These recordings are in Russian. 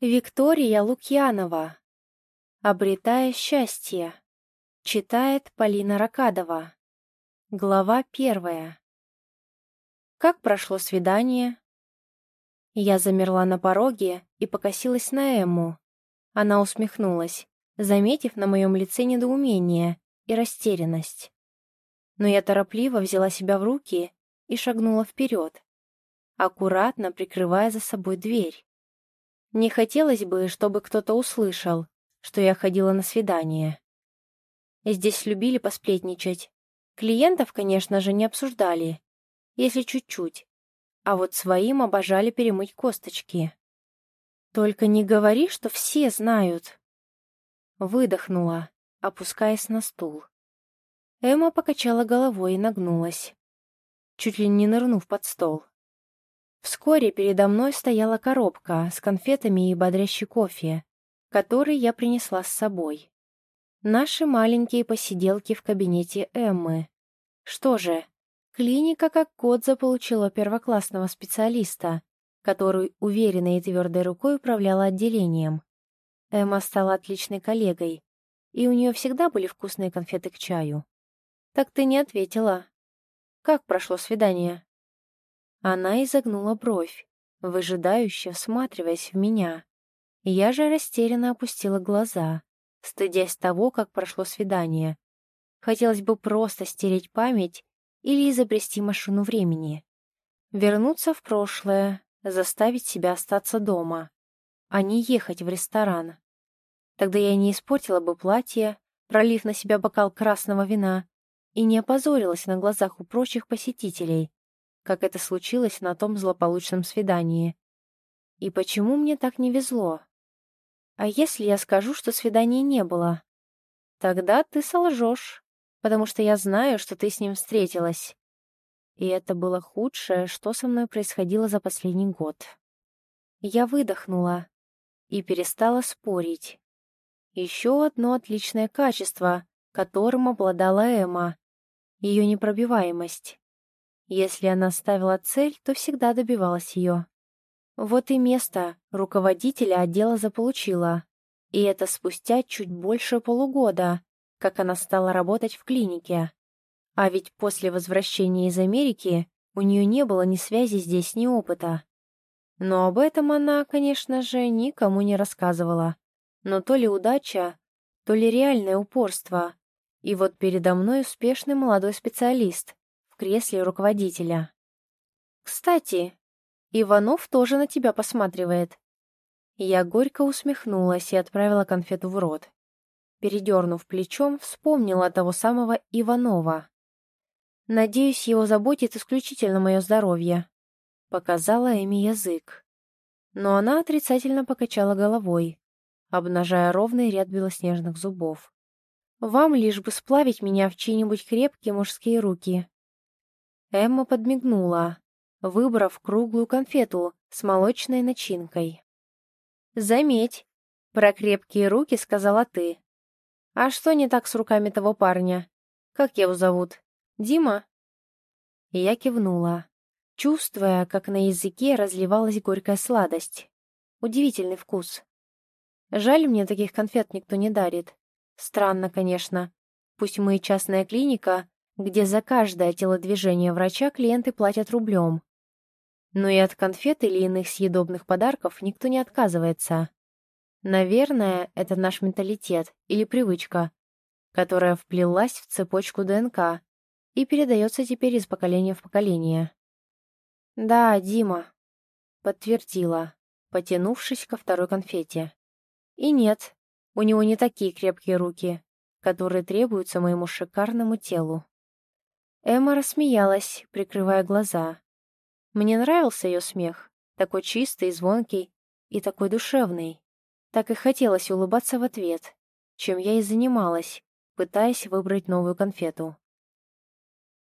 Виктория Лукьянова. Обретая счастье. Читает Полина Ракадова. Глава первая. Как прошло свидание? Я замерла на пороге и покосилась на Эмму. Она усмехнулась, заметив на моем лице недоумение и растерянность. Но я торопливо взяла себя в руки и шагнула вперед, аккуратно прикрывая за собой дверь. Не хотелось бы, чтобы кто-то услышал, что я ходила на свидание. Здесь любили посплетничать. Клиентов, конечно же, не обсуждали, если чуть-чуть. А вот своим обожали перемыть косточки. Только не говори, что все знают. Выдохнула, опускаясь на стул. Эмма покачала головой и нагнулась, чуть ли не нырнув под стол. Вскоре передо мной стояла коробка с конфетами и бодрящий кофе, который я принесла с собой. Наши маленькие посиделки в кабинете Эммы. Что же, клиника как кот заполучила первоклассного специалиста, который уверенной и твердой рукой управляла отделением. Эмма стала отличной коллегой, и у нее всегда были вкусные конфеты к чаю. «Так ты не ответила. Как прошло свидание?» Она изогнула бровь, выжидающе всматриваясь в меня. Я же растерянно опустила глаза, стыдясь того, как прошло свидание. Хотелось бы просто стереть память или изобрести машину времени. Вернуться в прошлое, заставить себя остаться дома, а не ехать в ресторан. Тогда я не испортила бы платье, пролив на себя бокал красного вина, и не опозорилась на глазах у прочих посетителей, как это случилось на том злополучном свидании. И почему мне так не везло? А если я скажу, что свидания не было? Тогда ты солжешь, потому что я знаю, что ты с ним встретилась. И это было худшее, что со мной происходило за последний год. Я выдохнула и перестала спорить. Еще одно отличное качество, которым обладала Эма — ее непробиваемость. Если она ставила цель, то всегда добивалась ее. Вот и место руководителя отдела заполучила. И это спустя чуть больше полугода, как она стала работать в клинике. А ведь после возвращения из Америки у нее не было ни связи здесь, ни опыта. Но об этом она, конечно же, никому не рассказывала. Но то ли удача, то ли реальное упорство. И вот передо мной успешный молодой специалист, кресле руководителя. «Кстати, Иванов тоже на тебя посматривает». Я горько усмехнулась и отправила конфету в рот. Передернув плечом, вспомнила того самого Иванова. «Надеюсь, его заботит исключительно мое здоровье», — показала Эми язык. Но она отрицательно покачала головой, обнажая ровный ряд белоснежных зубов. «Вам лишь бы сплавить меня в чьи-нибудь крепкие мужские руки. Эмма подмигнула, выбрав круглую конфету с молочной начинкой. «Заметь, про крепкие руки сказала ты. А что не так с руками того парня? Как его зовут? Дима?» И я кивнула, чувствуя, как на языке разливалась горькая сладость. Удивительный вкус. Жаль, мне таких конфет никто не дарит. Странно, конечно. Пусть мы и частная клиника, где за каждое телодвижение врача клиенты платят рублем. Но и от конфет или иных съедобных подарков никто не отказывается. Наверное, это наш менталитет или привычка, которая вплелась в цепочку ДНК и передается теперь из поколения в поколение. «Да, Дима», — подтвердила, потянувшись ко второй конфете. «И нет, у него не такие крепкие руки, которые требуются моему шикарному телу». Эмма рассмеялась, прикрывая глаза. Мне нравился ее смех, такой чистый, звонкий и такой душевный. Так и хотелось улыбаться в ответ, чем я и занималась, пытаясь выбрать новую конфету.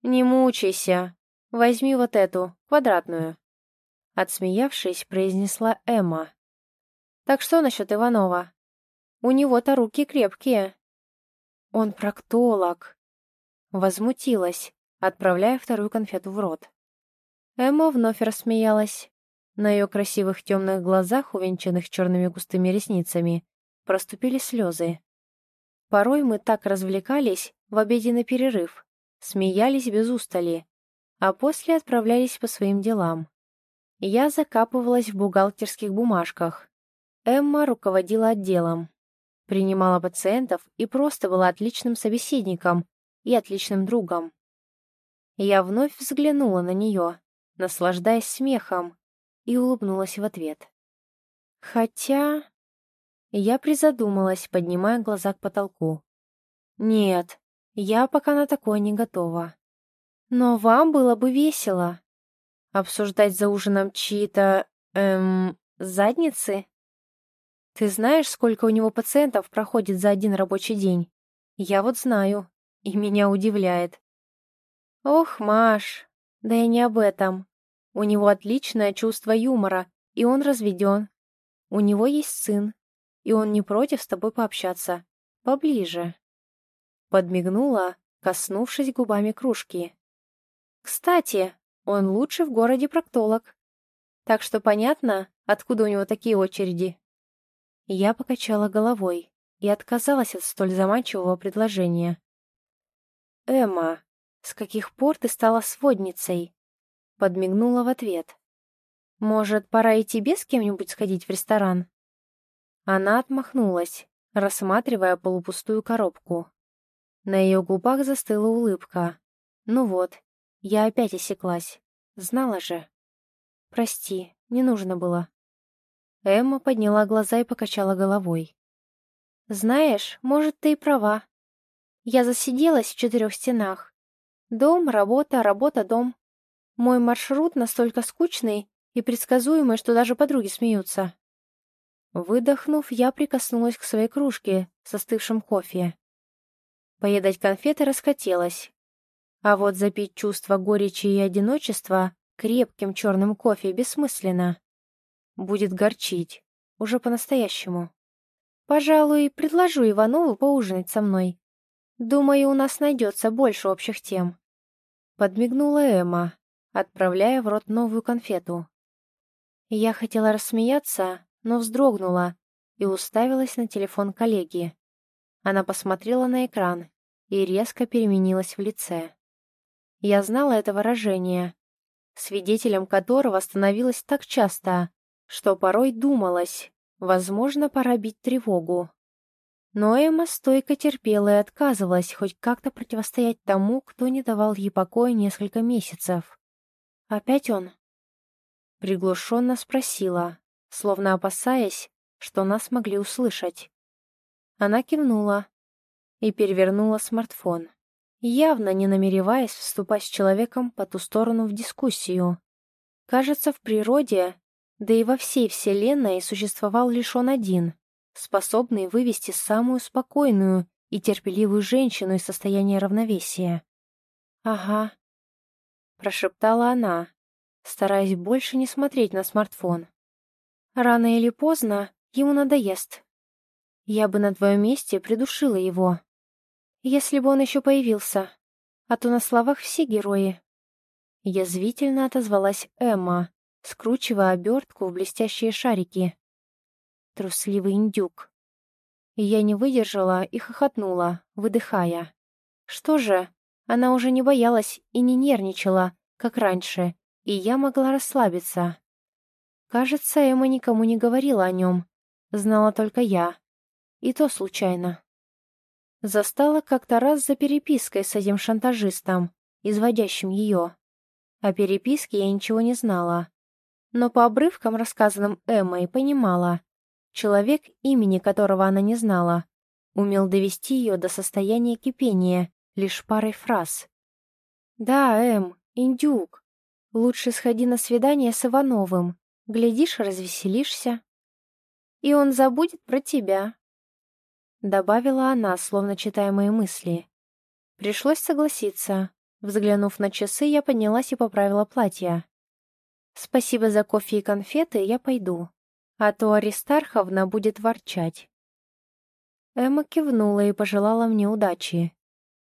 «Не мучайся. Возьми вот эту, квадратную», — отсмеявшись, произнесла Эмма. «Так что насчет Иванова? У него-то руки крепкие». «Он проктолог», — возмутилась, отправляя вторую конфету в рот. Эмма вновь рассмеялась. На ее красивых темных глазах, увенчанных черными густыми ресницами, проступили слезы. Порой мы так развлекались в обеденный перерыв, смеялись без устали, а после отправлялись по своим делам. Я закапывалась в бухгалтерских бумажках. Эмма руководила отделом, принимала пациентов и просто была отличным собеседником и отличным другом. Я вновь взглянула на нее, наслаждаясь смехом, и улыбнулась в ответ. Хотя... Я призадумалась, поднимая глаза к потолку. Нет, я пока на такое не готова. Но вам было бы весело. Обсуждать за ужином чьи-то... эм... задницы? Ты знаешь, сколько у него пациентов проходит за один рабочий день? Я вот знаю, и меня удивляет. Ох, Маш, да и не об этом. У него отличное чувство юмора, и он разведен. У него есть сын, и он не против с тобой пообщаться. Поближе. Подмигнула, коснувшись губами кружки. Кстати, он лучший в городе проктолог. Так что понятно, откуда у него такие очереди. Я покачала головой и отказалась от столь заманчивого предложения. «Эмма, с каких пор ты стала сводницей?» Подмигнула в ответ. «Может, пора и тебе с кем-нибудь сходить в ресторан?» Она отмахнулась, рассматривая полупустую коробку. На ее губах застыла улыбка. «Ну вот, я опять осеклась. Знала же». «Прости, не нужно было». Эмма подняла глаза и покачала головой. «Знаешь, может, ты и права. Я засиделась в четырех стенах. Дом, работа, работа, дом. Мой маршрут настолько скучный и предсказуемый, что даже подруги смеются. Выдохнув, я прикоснулась к своей кружке с остывшим кофе. Поедать конфеты расхотелось. А вот запить чувство горечи и одиночества крепким черным кофе бессмысленно. Будет горчить. Уже по-настоящему. Пожалуй, предложу Иванову поужинать со мной. Думаю, у нас найдется больше общих тем. Подмигнула Эмма, отправляя в рот новую конфету. Я хотела рассмеяться, но вздрогнула и уставилась на телефон коллеги. Она посмотрела на экран и резко переменилась в лице. Я знала это выражение, свидетелем которого становилась так часто, что порой думалось, возможно, пора бить тревогу. Но Эмма стойко терпела и отказывалась хоть как-то противостоять тому, кто не давал ей покоя несколько месяцев. «Опять он?» Приглушенно спросила, словно опасаясь, что нас могли услышать. Она кивнула и перевернула смартфон, явно не намереваясь вступать с человеком по ту сторону в дискуссию. Кажется, в природе, да и во всей Вселенной существовал лишь он один, способный вывести самую спокойную и терпеливую женщину из состояния равновесия. «Ага», прошептала она, стараясь больше не смотреть на смартфон. Рано или поздно ему надоест. Я бы на твоем месте придушила его. Если бы он еще появился. А то на словах все герои. Язвительно отозвалась Эмма, скручивая обертку в блестящие шарики. Трусливый индюк. Я не выдержала и хохотнула, выдыхая. Что же, она уже не боялась и не нервничала, как раньше, и я могла расслабиться. Кажется, Эмма никому не говорила о нем, знала только я. И то случайно. Застала как-то раз за перепиской с этим шантажистом, изводящим ее. О переписке я ничего не знала. Но по обрывкам, рассказанным Эммой, понимала. Человек, имени которого она не знала, умел довести ее до состояния кипения лишь парой фраз. «Да, Эм, индюк. Лучше сходи на свидание с Ивановым. Глядишь, развеселишься. И он забудет про тебя». Добавила она, словно читая мои мысли. Пришлось согласиться. Взглянув на часы, я поднялась и поправила платье. «Спасибо за кофе и конфеты, я пойду. А то Аристарховна будет ворчать». Эмма кивнула и пожелала мне удачи.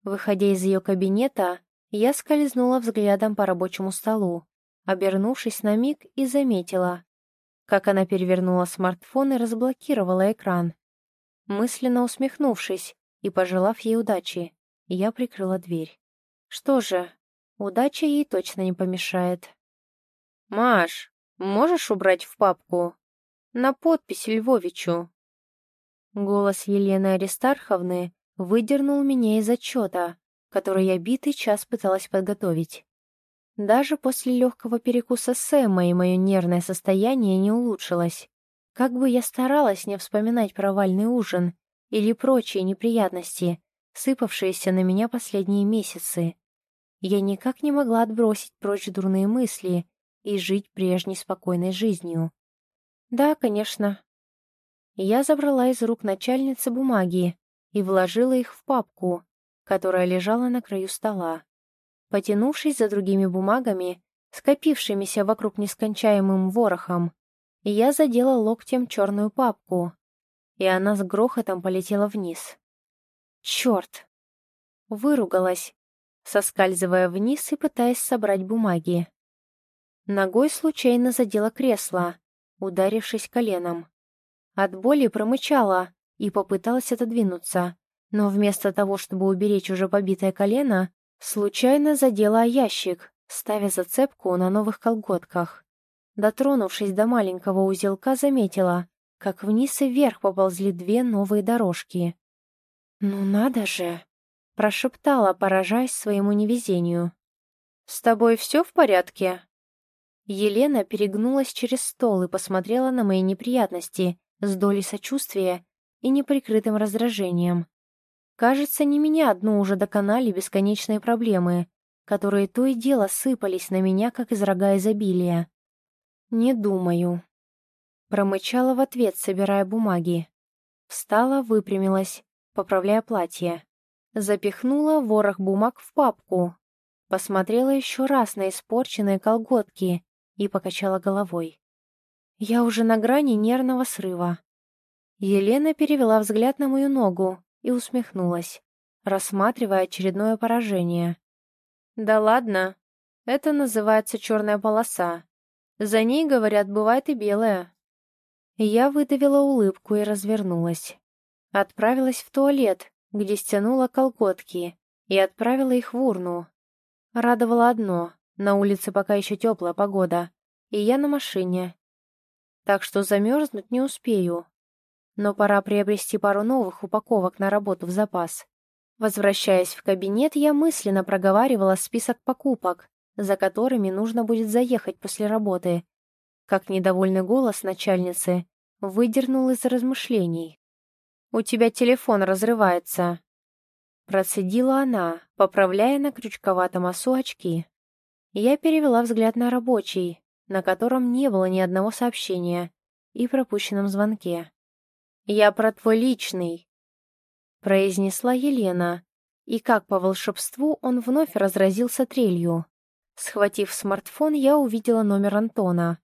Выходя из ее кабинета, я скользнула взглядом по рабочему столу. обернувшись на миг и заметила, как она перевернула смартфон и разблокировала экран. Мысленно усмехнувшись и пожелав ей удачи, я прикрыла дверь. Что же, удача ей точно не помешает. «Маш, можешь убрать в папку? На подпись Львовичу». Голос Елены Аристарховны выдернул меня из отчета, который я битый час пыталась подготовить. Даже после легкого перекуса с Эммой мое нервное состояние не улучшилось. Как бы я старалась не вспоминать провальный ужин или прочие неприятности, сыпавшиеся на меня последние месяцы, я никак не могла отбросить прочь дурные мысли и жить прежней спокойной жизнью. Да, конечно. Я забрала из рук начальницы бумаги и вложила их в папку, которая лежала на краю стола. Потянувшись за другими бумагами, скопившимися вокруг нескончаемым ворохом, я задела локтем черную папку, и она с грохотом полетела вниз. Черт! Выругалась, соскальзывая вниз и пытаясь собрать бумаги. Ногой случайно задела кресло, ударившись коленом. От боли промычала и попыталась отодвинуться, но вместо того, чтобы уберечь уже побитое колено, случайно задела ящик, ставя зацепку на новых колготках. Дотронувшись до маленького узелка, заметила, как вниз и вверх поползли две новые дорожки. «Ну надо же!» — прошептала, поражаясь своему невезению. «С тобой все в порядке?» Елена перегнулась через стол и посмотрела на мои неприятности с долей сочувствия и неприкрытым раздражением. Кажется, не меня одну уже доконали бесконечные проблемы, которые то и дело сыпались на меня, как из рога изобилия. «Не думаю». Промычала в ответ, собирая бумаги. Встала, выпрямилась, поправляя платье. Запихнула ворох бумаг в папку. Посмотрела еще раз на испорченные колготки и покачала головой. Я уже на грани нервного срыва. Елена перевела взгляд на мою ногу и усмехнулась, рассматривая очередное поражение. «Да ладно, это называется черная полоса. За ней, говорят, бывает и белая». Я выдавила улыбку и развернулась. Отправилась в туалет, где стянула колготки, и отправила их в урну. Радовало одно на улице пока еще теплая погода, и я на машине. Так что замерзнуть не успею. Но пора приобрести пару новых упаковок на работу в запас. Возвращаясь в кабинет, я мысленно проговаривала список покупок, за которыми нужно будет заехать после работы. Как недовольный голос начальницы выдернул из размышлений. «У тебя телефон разрывается», — процедила она, поправляя на крючковатом осу очки. Я перевела взгляд на рабочий, на котором не было ни одного сообщения, и пропущенном звонке. «Я про твой личный», — произнесла Елена, и как по волшебству он вновь разразился трелью. Схватив смартфон, я увидела номер Антона.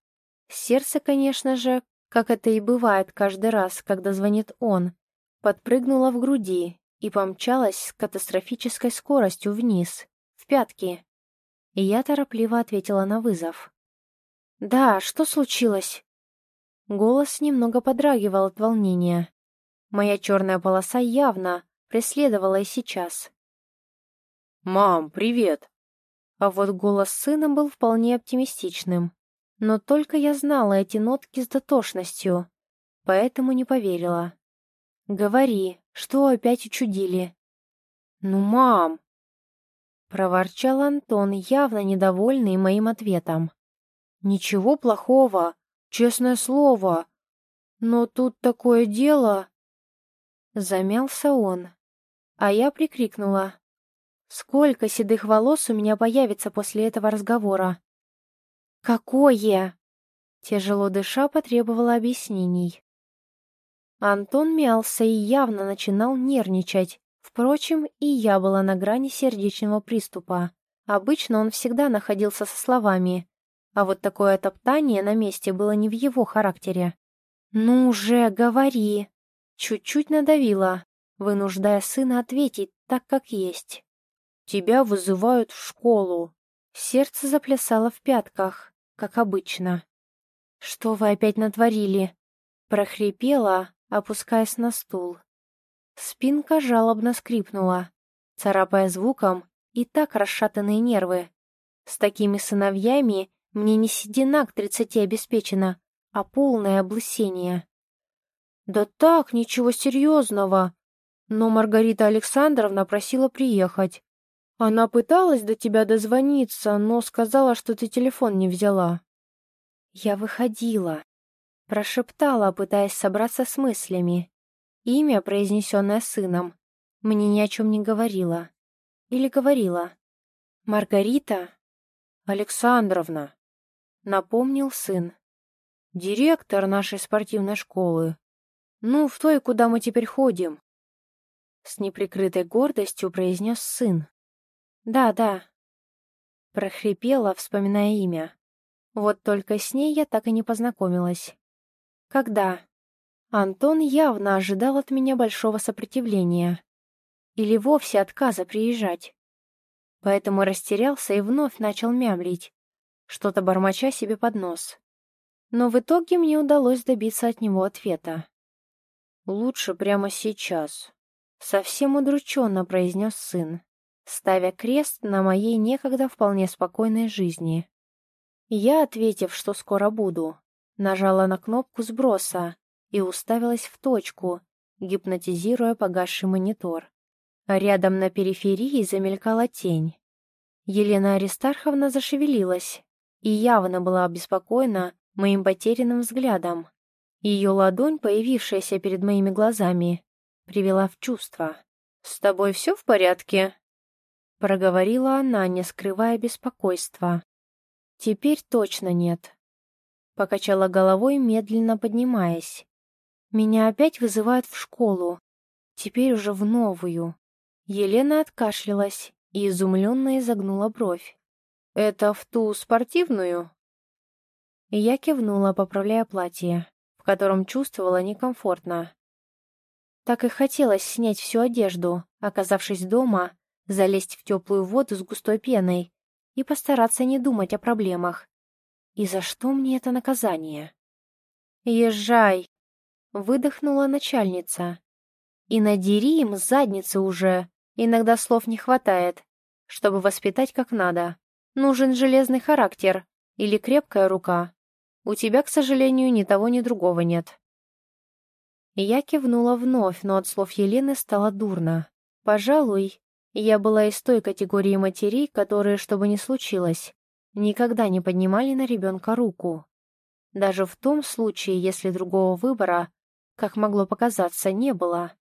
Сердце, конечно же, как это и бывает каждый раз, когда звонит он, подпрыгнуло в груди и помчалось с катастрофической скоростью вниз, в пятки и я торопливо ответила на вызов. «Да, что случилось?» Голос немного подрагивал от волнения. Моя черная полоса явно преследовала и сейчас. «Мам, привет!» А вот голос сына был вполне оптимистичным. Но только я знала эти нотки с дотошностью, поэтому не поверила. «Говори, что опять учудили?» «Ну, мам!» Проворчал Антон, явно недовольный моим ответом. «Ничего плохого, честное слово. Но тут такое дело...» Замялся он, а я прикрикнула. «Сколько седых волос у меня появится после этого разговора?» «Какое?» Тяжело дыша потребовала объяснений. Антон мялся и явно начинал нервничать, Впрочем, и я была на грани сердечного приступа. Обычно он всегда находился со словами, а вот такое топтание на месте было не в его характере. «Ну же, говори!» Чуть-чуть надавила, вынуждая сына ответить так, как есть. «Тебя вызывают в школу», — Сердце заплясало в пятках, как обычно. «Что вы опять натворили?» прохрипела, опускаясь на стул. Спинка жалобно скрипнула, царапая звуком и так расшатанные нервы. С такими сыновьями мне не седина к тридцати обеспечена, а полное облысение. «Да так, ничего серьезного!» Но Маргарита Александровна просила приехать. Она пыталась до тебя дозвониться, но сказала, что ты телефон не взяла. Я выходила. Прошептала, пытаясь собраться с мыслями. Имя, произнесенное сыном, мне ни о чем не говорила. Или говорила. «Маргарита?» «Александровна», — напомнил сын. «Директор нашей спортивной школы. Ну, в той, куда мы теперь ходим». С неприкрытой гордостью произнес сын. «Да, да», — прохрипела, вспоминая имя. Вот только с ней я так и не познакомилась. Когда? Антон явно ожидал от меня большого сопротивления. Или вовсе отказа приезжать. Поэтому растерялся и вновь начал мямлить, что-то бормоча себе под нос. Но в итоге мне удалось добиться от него ответа. «Лучше прямо сейчас», — совсем удрученно произнес сын, ставя крест на моей некогда вполне спокойной жизни. Я, ответив, что скоро буду, Нажала на кнопку сброса и уставилась в точку, гипнотизируя погасший монитор. А рядом на периферии замелькала тень. Елена Аристарховна зашевелилась и явно была обеспокоена моим потерянным взглядом. Ее ладонь, появившаяся перед моими глазами, привела в чувство. «С тобой все в порядке?» Проговорила она, не скрывая беспокойства. «Теперь точно нет», Покачала головой, медленно поднимаясь. Меня опять вызывают в школу. Теперь уже в новую. Елена откашлялась и изумленно изогнула бровь. «Это в ту спортивную?» Я кивнула, поправляя платье, в котором чувствовала некомфортно. Так и хотелось снять всю одежду, оказавшись дома, залезть в теплую воду с густой пеной и постараться не думать о проблемах, и за что мне это наказание? «Езжай!» — выдохнула начальница. «И надери им задницы уже. Иногда слов не хватает, чтобы воспитать как надо. Нужен железный характер или крепкая рука. У тебя, к сожалению, ни того, ни другого нет». Я кивнула вновь, но от слов Елены стало дурно. Пожалуй, я была из той категории матерей, которые, что бы ни случилось, никогда не поднимали на ребенка руку. Даже в том случае, если другого выбора, как могло показаться, не было.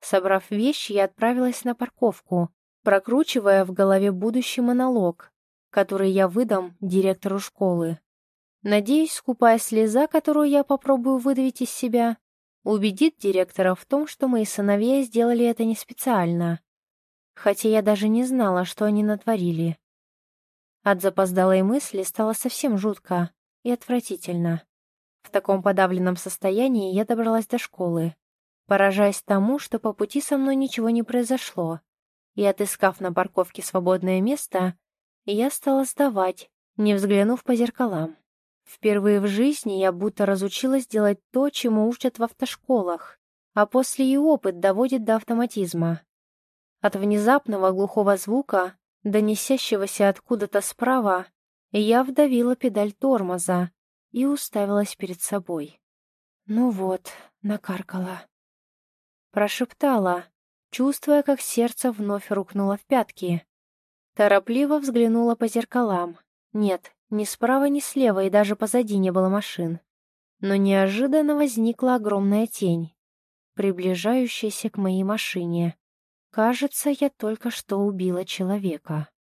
Собрав вещи, я отправилась на парковку, прокручивая в голове будущий монолог, который я выдам директору школы. Надеюсь, скупая слеза, которую я попробую выдавить из себя, убедит директора в том, что мои сыновья сделали это не специально. Хотя я даже не знала, что они натворили. От запоздалой мысли стало совсем жутко и отвратительно. В таком подавленном состоянии я добралась до школы, поражаясь тому, что по пути со мной ничего не произошло, и, отыскав на парковке свободное место, я стала сдавать, не взглянув по зеркалам. Впервые в жизни я будто разучилась делать то, чему учат в автошколах, а после и опыт доводит до автоматизма. От внезапного глухого звука донесящегося откуда-то справа, я вдавила педаль тормоза и уставилась перед собой. «Ну вот, накаркала». Прошептала, чувствуя, как сердце вновь рухнуло в пятки. Торопливо взглянула по зеркалам. Нет, ни справа, ни слева и даже позади не было машин. Но неожиданно возникла огромная тень, приближающаяся к моей машине. Кажется, я только что убила человека.